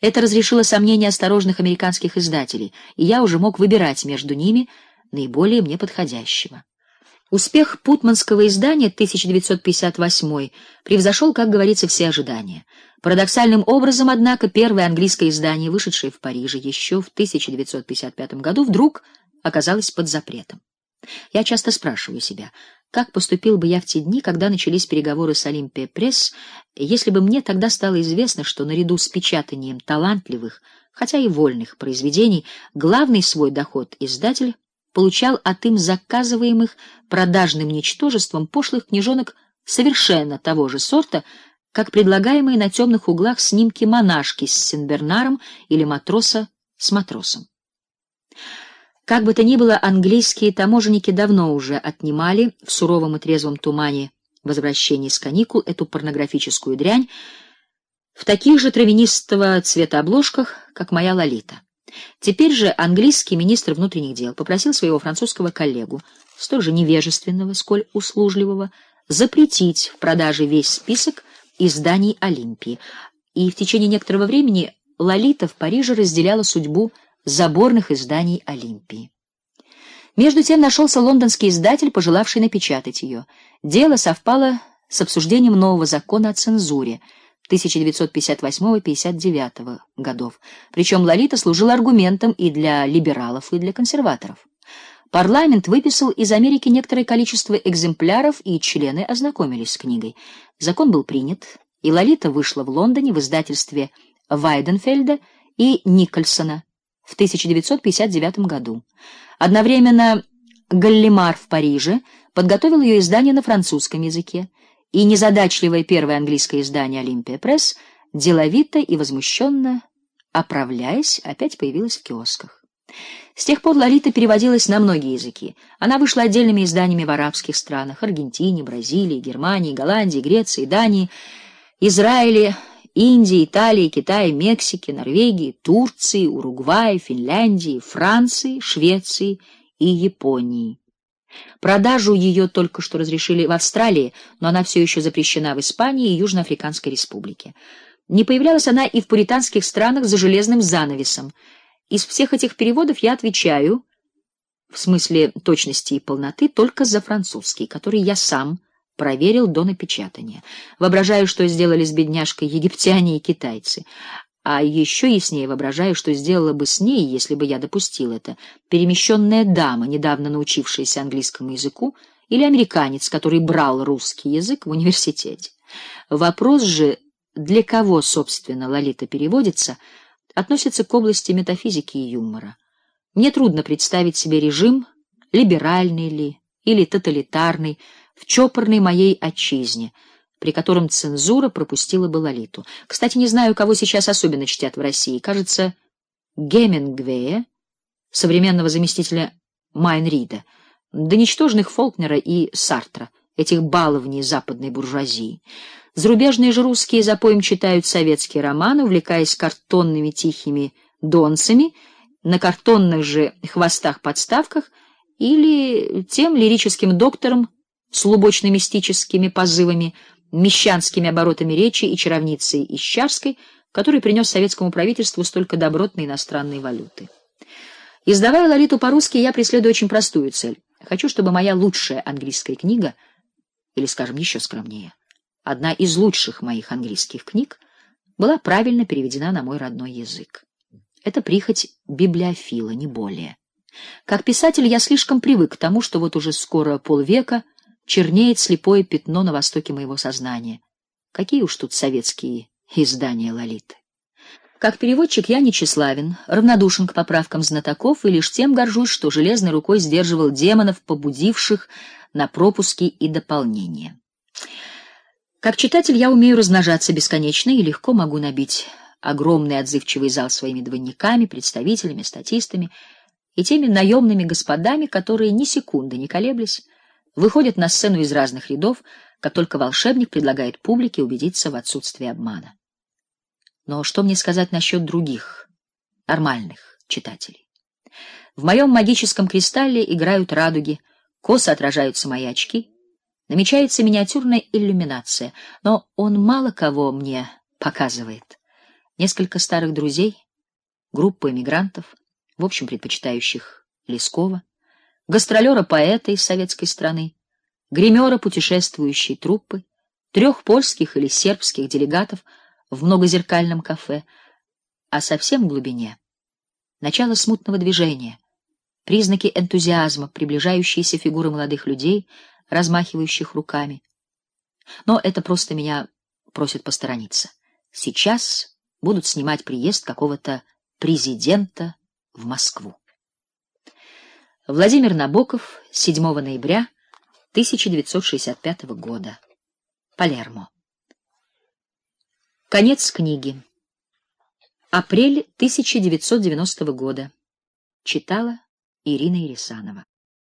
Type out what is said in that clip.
Это разрешило сомнения осторожных американских издателей, и я уже мог выбирать между ними наиболее мне подходящего. Успех путманского издания 1958 превзошел, как говорится, все ожидания. Парадоксальным образом, однако, первое английское издание, вышедшее в Париже еще в 1955 году, вдруг оказалось под запретом. Я часто спрашиваю себя, как поступил бы я в те дни, когда начались переговоры с Олимпия Пресс, если бы мне тогда стало известно, что наряду с печатанием талантливых, хотя и вольных произведений, главный свой доход издатель получал от им заказываемых продажным ничтожеством пошлых книжонок совершенно того же сорта, как предлагаемые на темных углах снимки монашки с Сенбернаром или матроса с матросом. Как бы то ни было, английские таможенники давно уже отнимали в суровом и трезвом тумане возвращения с каникул эту порнографическую дрянь в таких же травянистого цвета обложках, как моя Лолита. Теперь же английский министр внутренних дел попросил своего французского коллегу, столь же невежественного, сколь услужливого, запретить в продаже весь список изданий Олимпии. И в течение некоторого времени Лолита в Париже разделяла судьбу заборных изданий Олимпии. Между тем нашелся лондонский издатель, пожелавший напечатать ее. Дело совпало с обсуждением нового закона о цензуре — 1958-59 годов. Причем Лолита служила аргументом и для либералов, и для консерваторов. Парламент выписал из Америки некоторое количество экземпляров, и члены ознакомились с книгой. Закон был принят, и Лолита вышла в Лондоне в издательстве Вайденфельда и Никольсона в 1959 году. Одновременно Галлимар в Париже подготовил ее издание на французском языке и незадачливое первое английское издание Олимпия Пресс деловито и возмущенно, оправляясь, опять появилось в киосках. С тех пор Лолита переводилась на многие языки. Она вышла отдельными изданиями в арабских странах: Аргентине, Бразилии, Германии, Голландии, Греции, Дании, Израиле, Индии, Италии, Китае, Мексике, Норвегии, Турции, Уругвае, Финляндии, Франции, Швеции и Японии. Продажу ее только что разрешили в Австралии, но она все еще запрещена в Испании и Южноафриканской республике. Не появлялась она и в пуританских странах за железным занавесом. Из всех этих переводов я отвечаю в смысле точности и полноты только за французский, который я сам проверил до напечатания. Воображаю, что сделали с бедняжкой египтяне и китайцы. А еще яснее воображаю, что сделала бы с ней, если бы я допустил это, перемещенная дама, недавно научившаяся английскому языку, или американец, который брал русский язык в университете. Вопрос же, для кого, собственно, Лолита переводится, относится к области метафизики и юмора. Мне трудно представить себе режим, либеральный ли или тоталитарный, в чопорной моей отчизне — при котором цензура пропустила бы Лолиту. Кстати, не знаю, кого сейчас особенно чтят в России. Кажется, Гемингвея, современного заместителя Майнрида, до ничтожных Фолкнера и Сартра, этих баловней западной буржуазии. Зарубежные же русские за поем читают советские романы, увлекаясь картонными тихими донцами, на картонных же хвостах-подставках или тем лирическим доктором с лубочно-мистическими позывами, мещанскими оборотами речи и чаровницей Ищарской, который принес советскому правительству столько добротной иностранной валюты. Издавая Лолиту по-русски, я преследую очень простую цель. Хочу, чтобы моя лучшая английская книга, или, скажем, еще скромнее, одна из лучших моих английских книг, была правильно переведена на мой родной язык. Это прихоть библиофила, не более. Как писатель я слишком привык к тому, что вот уже скоро полвека чернеет слепое пятно на востоке моего сознания. Какие уж тут советские издания Лолиты. Как переводчик я не тщеславен, равнодушен к поправкам знатоков и лишь тем горжусь, что железной рукой сдерживал демонов, побудивших на пропуски и дополнения. Как читатель я умею размножаться бесконечно и легко могу набить огромный отзывчивый зал своими двойниками, представителями, статистами и теми наемными господами, которые ни секунды не колеблясь выходят на сцену из разных рядов, как только волшебник предлагает публике убедиться в отсутствии обмана. Но что мне сказать насчет других нормальных читателей? В моем магическом кристалле играют радуги, косо отражаются мои очки, намечается миниатюрная иллюминация, но он мало кого мне показывает. несколько старых друзей, группа эмигрантов, в общем предпочитающих Лескова, гастролера-поэта из советской страны, гримера путешествующей труппы, трех польских или сербских делегатов в многозеркальном кафе, а совсем в глубине начало смутного движения, признаки энтузиазма, приближающиеся фигуры молодых людей, размахивающих руками. Но это просто меня просят посторониться. Сейчас будут снимать приезд какого-то президента в Москву. Владимир Набоков, 7 ноября 1965 года. Палермо. Конец книги. Апрель 1990 года. Читала Ирина Ересанова.